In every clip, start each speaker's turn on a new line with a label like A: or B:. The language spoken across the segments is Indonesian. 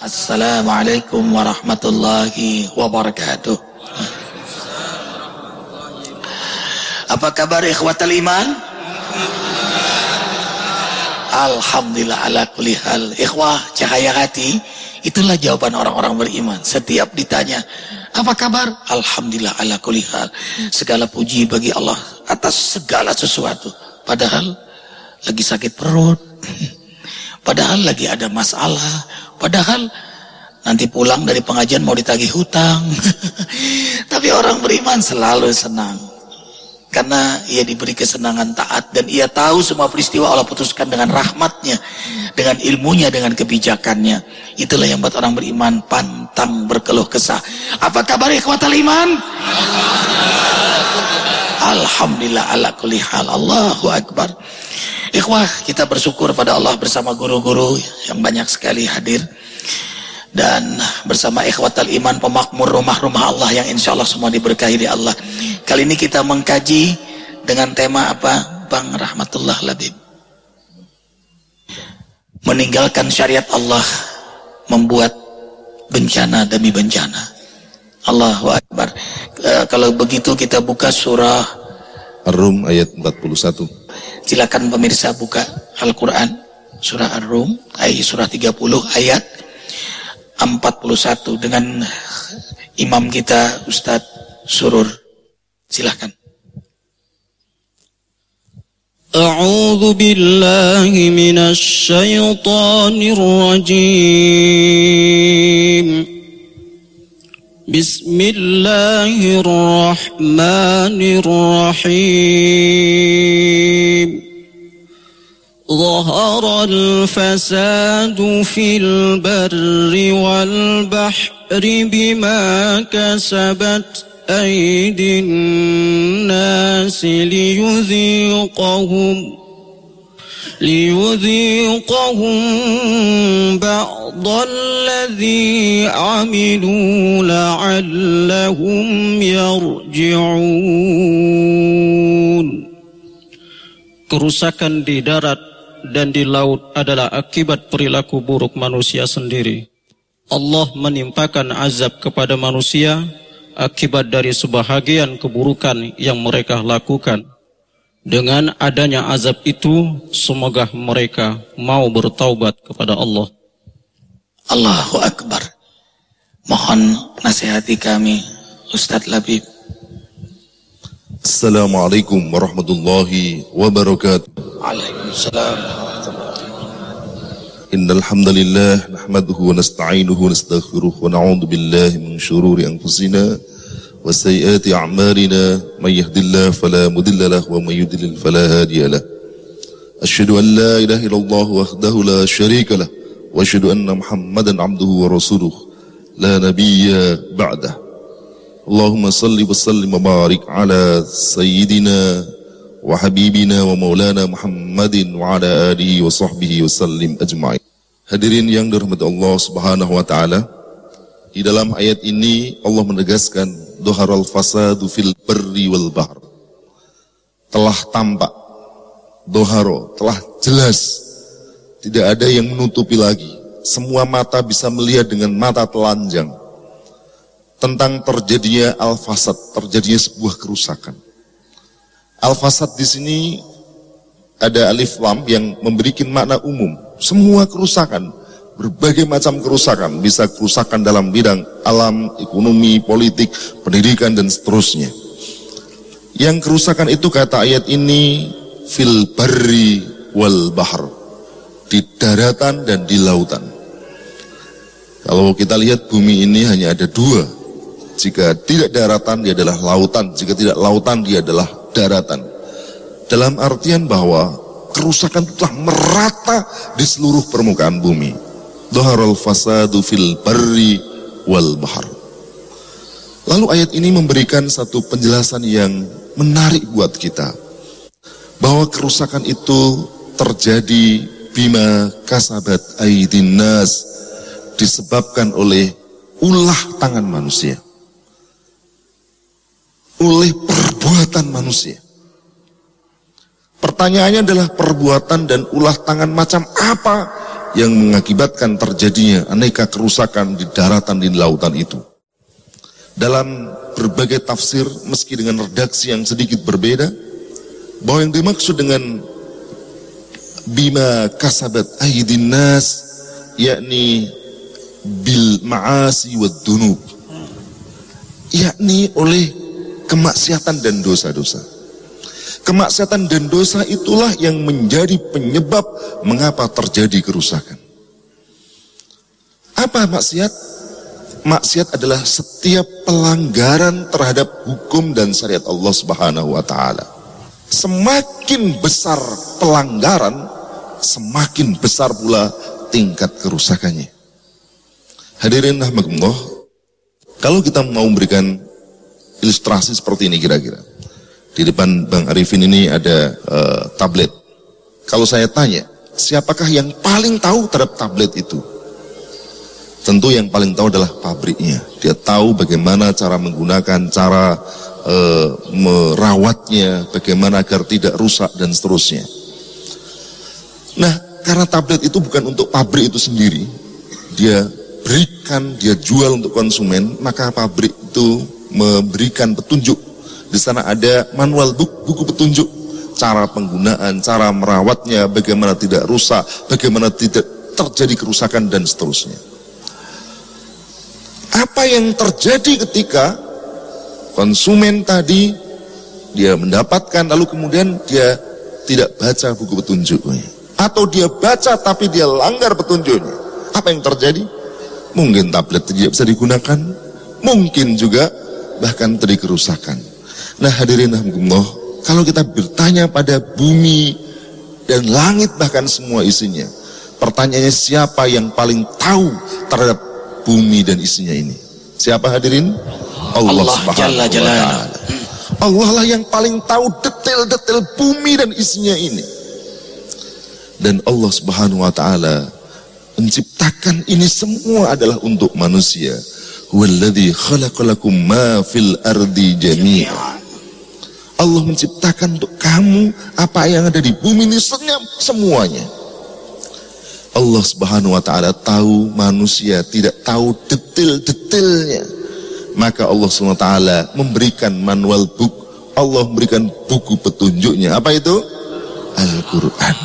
A: Assalamualaikum warahmatullahi wabarakatuh. Apa kabar ikhwatal iman? Alhamdulillah ala kulli hal. Ikhwah cahaya hati, itulah jawaban orang-orang beriman. Setiap ditanya, apa kabar? Alhamdulillah ala kulli hal. Segala puji bagi Allah atas segala sesuatu. Padahal lagi sakit perut. Padahal lagi ada masalah. Padahal nanti pulang dari pengajian mau ditagih hutang. Tapi orang beriman selalu senang. Karena ia diberi kesenangan taat dan ia tahu semua peristiwa Allah putuskan dengan rahmatnya, dengan ilmunya, dengan kebijakannya. Itulah yang buat orang beriman pantang berkeluh kesah. Apa kabar ikhwatal iman? Alhamdulillah ala kulli hal. Allahu Akbar. Ikhwah, kita bersyukur pada Allah bersama guru-guru yang banyak sekali hadir. Dan bersama ikhwatal iman pemakmur rumah-rumah Allah yang insya Allah semua diberkahi di Allah. Kali ini kita mengkaji dengan tema apa? Bang Rahmatullah Labib. Meninggalkan syariat Allah membuat bencana demi bencana. Allahu Akbar. E, kalau begitu kita buka surah
B: Ar-Rum ayat 41
A: silakan pemirsa buka Al-Quran surah Ar-Rum ayat surah 30 ayat 41 dengan imam kita Ustadz Surur. Silahkan.
C: أعوذ بالله من الشيطان الرجيم بسم الله الرحمن الرحيم. ظهر الفساد في البر والبحر بما كسبت أيدي الناس ليذيقهم. ليذيقهم بعض الذي عملوا لعلهم يرجعون kerusakan di darat dan di laut adalah akibat perilaku buruk manusia sendiri. Allah menimpakan azab kepada manusia akibat dari sebahagian keburukan yang mereka lakukan. Dengan adanya azab itu, semoga mereka mau bertaubat kepada Allah.
A: Allahu Akbar. Mohon nasihati kami, Ustadz Labib.
B: Assalamualaikum warahmatullahi wabarakatuh.
A: عليكم السلام
B: إن الحمد لله نحمده ونستعينه ونستغفره ونعوذ بالله من شرور أنفسنا وسيئات أعمالنا من يهد الله فلا مدل له ومن يدلل فلا هادي له. أشهد أن لا إله إلا الله وحده لا شريك له وأشهد أن محمدا عبده ورسوله. لا نبي بعده. اللهم صل وسلم وبارك على سيدنا وحبيبنا ومولانا محمد وعلى آله وصحبه وسلم أجمعين. Hadirin yang dirahmati Allah Subhanahu wa taala, di dalam ayat ini Allah menegaskan al fasadu fil barri wal bahr. Telah tampak doharo, telah jelas tidak ada yang menutupi lagi. Semua mata bisa melihat dengan mata telanjang tentang terjadinya al-fasad, terjadinya sebuah kerusakan. Al-fasad di sini ada alif lam yang memberikan makna umum. Semua kerusakan, berbagai macam kerusakan, bisa kerusakan dalam bidang alam, ekonomi, politik, pendidikan dan seterusnya. Yang kerusakan itu kata ayat ini fil barri wal bahar. Di daratan dan di lautan. Kalau kita lihat bumi ini hanya ada dua. Jika tidak daratan dia adalah lautan, jika tidak lautan dia adalah daratan. Dalam artian bahwa kerusakan telah merata di seluruh permukaan bumi. Dhaharal fasadu fil barri wal bahar. Lalu ayat ini memberikan satu penjelasan yang menarik buat kita. Bahwa kerusakan itu terjadi bima kasabat aidin nas disebabkan oleh ulah tangan manusia oleh perbuatan manusia. Pertanyaannya adalah perbuatan dan ulah tangan macam apa yang mengakibatkan terjadinya aneka kerusakan di daratan di lautan itu. Dalam berbagai tafsir meski dengan redaksi yang sedikit berbeda, bahwa yang dimaksud dengan bima kasabat aydin nas yakni bil ma'asi wa dunub yakni oleh kemaksiatan dan dosa-dosa kemaksiatan dan dosa itulah yang menjadi penyebab mengapa terjadi kerusakan apa maksiat maksiat adalah setiap pelanggaran terhadap hukum dan syariat Allah Subhanahu wa taala semakin besar pelanggaran semakin besar pula tingkat kerusakannya. Hadirin rahmatullah, kalau kita mau memberikan ilustrasi seperti ini kira-kira. Di depan Bang Arifin ini ada uh, tablet. Kalau saya tanya, siapakah yang paling tahu terhadap tablet itu? Tentu yang paling tahu adalah pabriknya. Dia tahu bagaimana cara menggunakan, cara uh, merawatnya, bagaimana agar tidak rusak dan seterusnya. Nah, karena tablet itu bukan untuk pabrik itu sendiri, dia berikan, dia jual untuk konsumen, maka pabrik itu memberikan petunjuk. Di sana ada manual book, buku petunjuk, cara penggunaan, cara merawatnya, bagaimana tidak rusak, bagaimana tidak terjadi kerusakan dan seterusnya. Apa yang terjadi ketika konsumen tadi dia mendapatkan lalu kemudian dia tidak baca buku petunjuknya? Atau dia baca tapi dia langgar petunjuknya? Apa yang terjadi? Mungkin tablet tidak bisa digunakan. Mungkin juga bahkan terjadi kerusakan nah hadirin Allah kalau kita bertanya pada bumi dan langit bahkan semua isinya pertanyaannya siapa yang paling tahu terhadap bumi dan isinya ini? Siapa hadirin?
A: Allah, Allah Subhanahu wa taala.
B: Allah lah yang paling tahu detail-detail bumi dan isinya ini. Dan Allah Subhanahu wa taala menciptakan ini semua adalah untuk manusia. Walladzi khalaqalakum ma fil ardi jami'a. Allah menciptakan untuk kamu apa yang ada di bumi ini semuanya. Allah Subhanahu wa taala tahu manusia tidak tahu detail-detailnya. Maka Allah Subhanahu wa taala memberikan manual book, Allah memberikan buku petunjuknya. Apa itu? Al-Qur'an.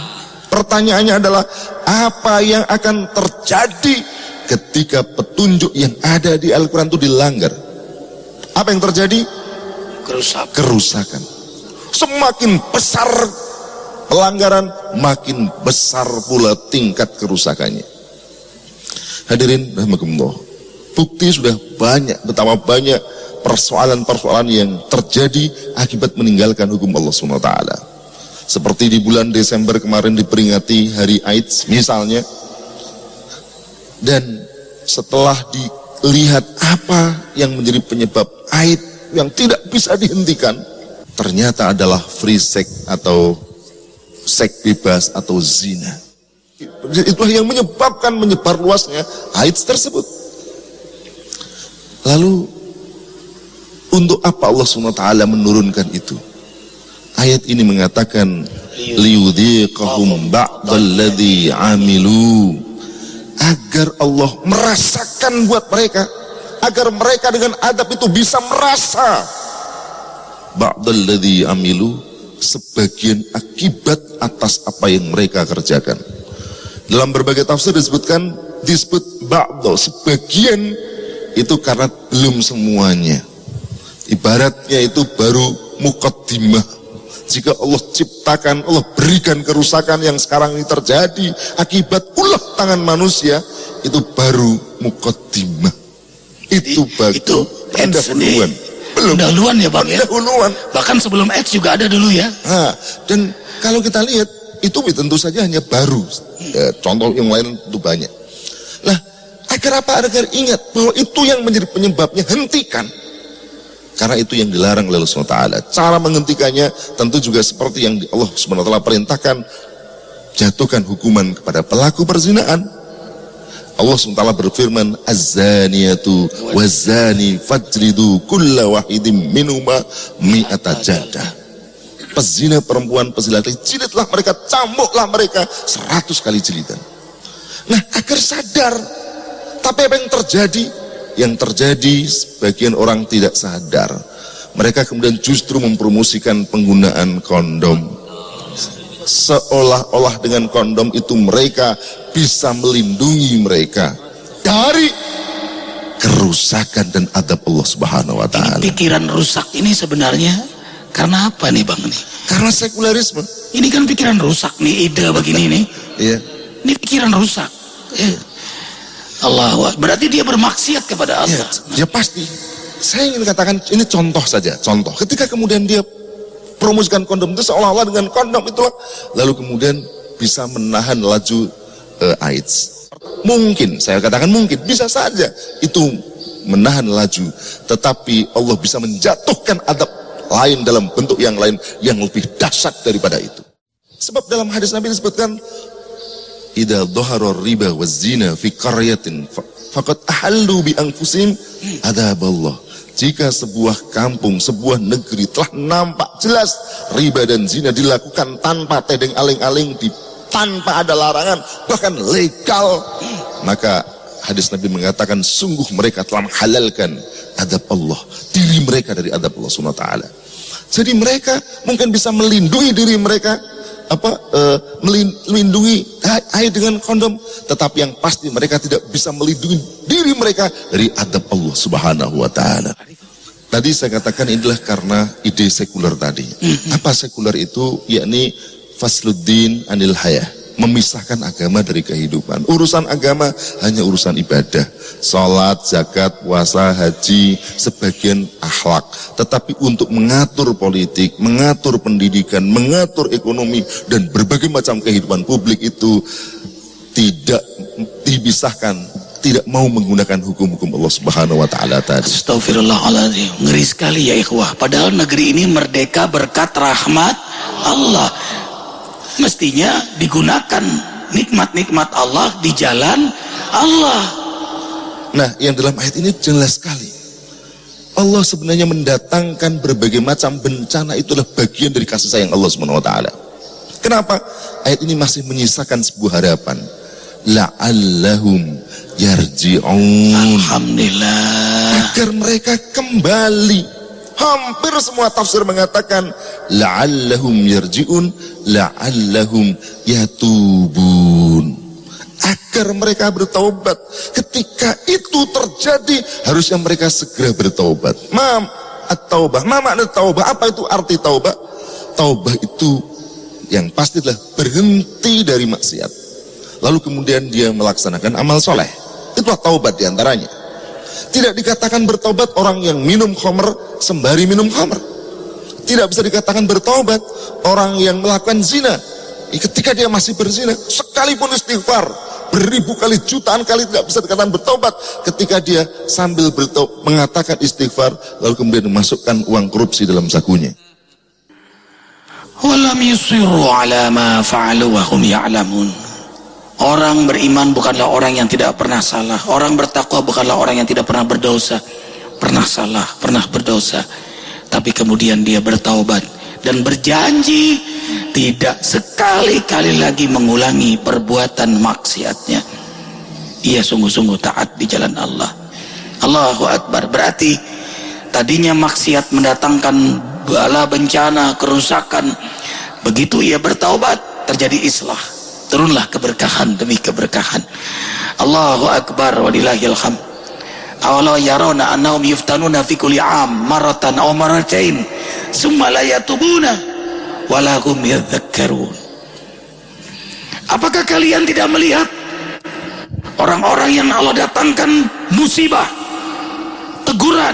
B: Pertanyaannya adalah apa yang akan terjadi ketika petunjuk yang ada di Al-Quran itu dilanggar? Apa yang terjadi?
A: Kerusakan.
B: Kerusakan. Semakin besar pelanggaran, makin besar pula tingkat kerusakannya. Hadirin. Bukti sudah banyak, betapa banyak persoalan-persoalan yang terjadi akibat meninggalkan hukum Allah taala. Seperti di bulan Desember kemarin diperingati hari AIDS misalnya. Dan setelah dilihat apa yang menjadi penyebab AIDS yang tidak bisa dihentikan, ternyata adalah free sex atau seks bebas atau zina. Itulah yang menyebabkan menyebar luasnya AIDS tersebut. Lalu untuk apa Allah SWT menurunkan itu? Ayat ini mengatakan liyudhiqahum ba'dalladzi amilu agar Allah merasakan buat mereka agar mereka dengan adab itu bisa merasa ba'dalladzi amilu sebagian akibat atas apa yang mereka kerjakan. Dalam berbagai tafsir disebutkan disebut ba'dal sebagian itu karena belum semuanya. Ibaratnya itu baru mukaddimah jika Allah ciptakan, Allah berikan kerusakan yang sekarang ini terjadi akibat ulah tangan manusia, itu baru mukaddimah. Itu baru
A: itu
B: pendahuluan.
A: Belum. Pendahuluan ya Bang ya?
B: Pendahuluan.
A: Bahkan sebelum AIDS juga ada dulu ya.
B: Nah, dan kalau kita lihat, itu tentu saja hanya baru. Ya, contoh yang lain itu banyak. Lah, agar apa? Agar ingat bahwa itu yang menjadi penyebabnya hentikan. Karena itu yang dilarang oleh Allah SWT. Cara menghentikannya tentu juga seperti yang Allah SWT perintahkan. Jatuhkan hukuman kepada pelaku perzinaan. Allah SWT berfirman, Az-zaniyatu wazani fajridu kulla wahidim minuma mi'ata jadah. Pezina perempuan, pezina jilidlah mereka, cambuklah mereka seratus kali jilidan. Nah, agar sadar. Tapi apa yang terjadi? Yang terjadi sebagian orang tidak sadar. Mereka kemudian justru mempromosikan penggunaan kondom. Seolah-olah dengan kondom itu mereka bisa melindungi mereka dari kerusakan dan adab Allah Subhanahu wa taala.
A: Pikiran rusak ini sebenarnya karena apa nih Bang nih?
B: Karena sekularisme.
A: Ini kan pikiran rusak nih ide begini nih.
B: Iya.
A: Ini pikiran rusak. Eh. Allah berarti dia bermaksiat kepada
B: Ya,
A: Allah.
B: ya pasti. Saya ingin katakan ini contoh saja, contoh. Ketika kemudian dia promosikan kondom itu seolah-olah dengan kondom itulah lalu kemudian bisa menahan laju eh, AIDS. Mungkin, saya katakan mungkin, bisa saja itu menahan laju, tetapi Allah bisa menjatuhkan adab lain dalam bentuk yang lain yang lebih dahsyat daripada itu. Sebab dalam hadis Nabi disebutkan Ida dhahara riba wa zina fi qaryatin fa- faqad ahallu bi anfusihim adzaballah. Jika sebuah kampung, sebuah negeri telah nampak jelas riba dan zina dilakukan tanpa tedeng aling-aling tanpa ada larangan, bahkan legal, maka hadis Nabi mengatakan sungguh mereka telah menghalalkan adab Allah, diri mereka dari adab Allah Subhanahu wa. Jadi mereka mungkin bisa melindungi diri mereka apa melin- melindungi hai dengan kondom tetapi yang pasti mereka tidak bisa melindungi diri mereka dari adab Allah Subhanahu wa taala. Tadi saya katakan inilah karena ide sekuler tadi. Apa sekuler itu? Yakni fasluddin anil hayah. Memisahkan agama dari kehidupan. Urusan agama hanya urusan ibadah. Salat, zakat, puasa, haji, sebagian akhlak. Tetapi untuk mengatur politik, mengatur pendidikan, mengatur ekonomi, dan berbagai macam kehidupan publik itu tidak dipisahkan tidak mau menggunakan hukum-hukum Allah Subhanahu wa taala tadi.
A: Astagfirullahaladzim. Ngeri sekali ya ikhwah. Padahal negeri ini merdeka berkat rahmat Allah. Mestinya digunakan nikmat-nikmat Allah di jalan Allah.
B: Nah, yang dalam ayat ini jelas sekali. Allah sebenarnya mendatangkan berbagai macam bencana itulah bagian dari kasih sayang Allah Subhanahu wa taala. Kenapa? Ayat ini masih menyisakan sebuah harapan. La'allahum yarji'un.
A: Alhamdulillah.
B: Agar mereka kembali. Hampir semua tafsir mengatakan la'allahum yarji'un, la'allahum yatubun. Agar mereka bertaubat. Ketika itu terjadi, harusnya mereka segera bertaubat. Mam, at-taubah. Ma makna taubah? Apa itu arti taubah? Taubah itu yang pasti adalah berhenti dari maksiat. Lalu kemudian dia melaksanakan amal soleh. Itulah taubat di antaranya. Tidak dikatakan bertobat orang yang minum khamr sembari minum khamr. Tidak bisa dikatakan bertobat orang yang melakukan zina. Ketika dia masih berzina, sekalipun istighfar, beribu kali, jutaan kali tidak bisa dikatakan bertobat. Ketika dia sambil berto mengatakan istighfar, lalu kemudian memasukkan uang korupsi dalam sakunya.
A: Orang beriman bukanlah orang yang tidak pernah salah. Orang bertakwa bukanlah orang yang tidak pernah berdosa. Pernah salah, pernah berdosa. Tapi kemudian dia bertaubat dan berjanji tidak sekali-kali lagi mengulangi perbuatan maksiatnya. Ia sungguh-sungguh taat di jalan Allah. Allahu Akbar. Berarti tadinya maksiat mendatangkan bala bencana, kerusakan. Begitu ia bertaubat, terjadi islah. Turunlah keberkahan demi keberkahan. Allahu Akbar walillahil hamd. Awala yarona annahum yuftanuna fi kulli am maratan aw maratain summa la yatubuna wala hum yadhakkarun. Apakah kalian tidak melihat orang-orang yang Allah datangkan musibah, teguran,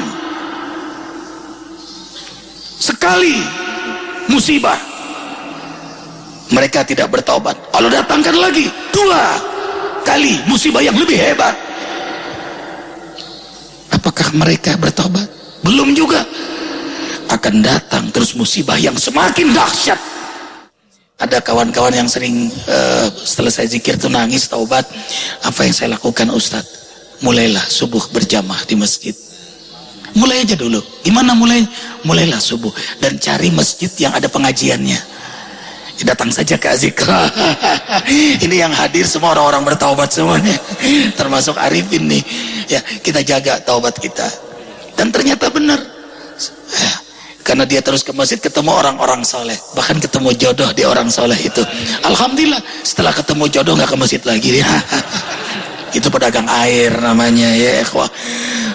A: sekali musibah? Mereka tidak bertaubat. Allah datangkan lagi dua kali musibah yang lebih hebat apakah mereka bertobat? Belum juga. Akan datang terus musibah yang semakin dahsyat. Ada kawan-kawan yang sering uh, setelah saya zikir itu nangis taubat. Apa yang saya lakukan Ustadz? Mulailah subuh berjamaah di masjid. Mulai aja dulu. Gimana mulai? Mulailah subuh dan cari masjid yang ada pengajiannya datang saja ke Azikra ini yang hadir semua orang-orang bertaubat semuanya termasuk Arifin nih. Ya kita jaga taubat kita. Dan ternyata benar. Karena dia terus ke masjid ketemu orang-orang soleh. Bahkan ketemu jodoh di orang soleh itu. Alhamdulillah setelah ketemu jodoh nggak ke masjid lagi. Itu pedagang air namanya ya ikhwah.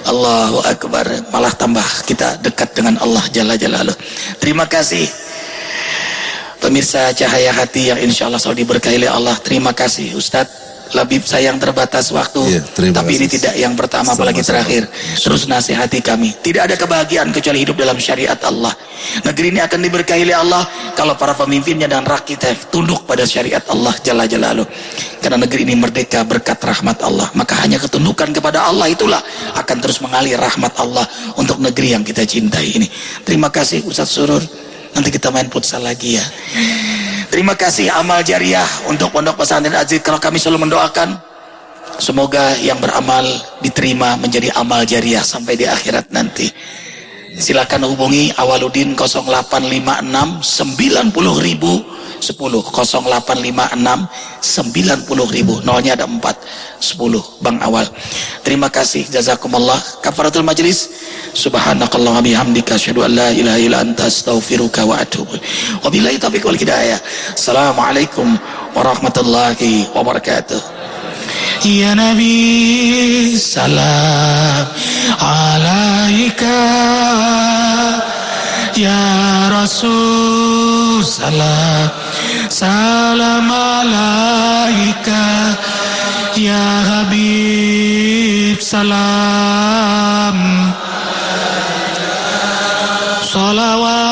A: Allahu Akbar. Malah tambah kita dekat dengan Allah Jalla Jalaluh. Terima kasih pemirsa cahaya hati yang insya Allah selalu diberkahi oleh Allah terima kasih Ustadz. Labib sayang terbatas waktu ya, tapi kasih. ini tidak yang pertama sama, apalagi terakhir. Terus nasihati kami. Tidak ada kebahagiaan kecuali hidup dalam syariat Allah. Negeri ini akan diberkahi oleh Allah kalau para pemimpinnya dan rakyatnya tunduk pada syariat Allah Jalla Jalaluh karena negeri ini merdeka berkat rahmat Allah. Maka hanya ketundukan kepada Allah itulah akan terus mengalir rahmat Allah untuk negeri yang kita cintai ini. Terima kasih Ustaz Surur nanti kita main futsal lagi ya. Terima kasih amal jariah untuk pondok pesantren Aziz. Kalau kami selalu mendoakan semoga yang beramal diterima menjadi amal jariah sampai di akhirat nanti. Silakan hubungi Awaludin 0856 90 ribu 10 0856 90 ribu. Nolnya ada 4 10 Bang Awal. Terima kasih. Jazakumullah. Kafaratul majlis. Subhanakallah bihamdika. Asyhadu an la ilaha illa anta astaghfiruka wa atubu wabillahi taufiq wal hidayah. Assalamualaikum warahmatullahi wabarakatuh. Ya Nabi salam alaika. Ya Rasul salam salam alaika Ya Habib salam. Salawat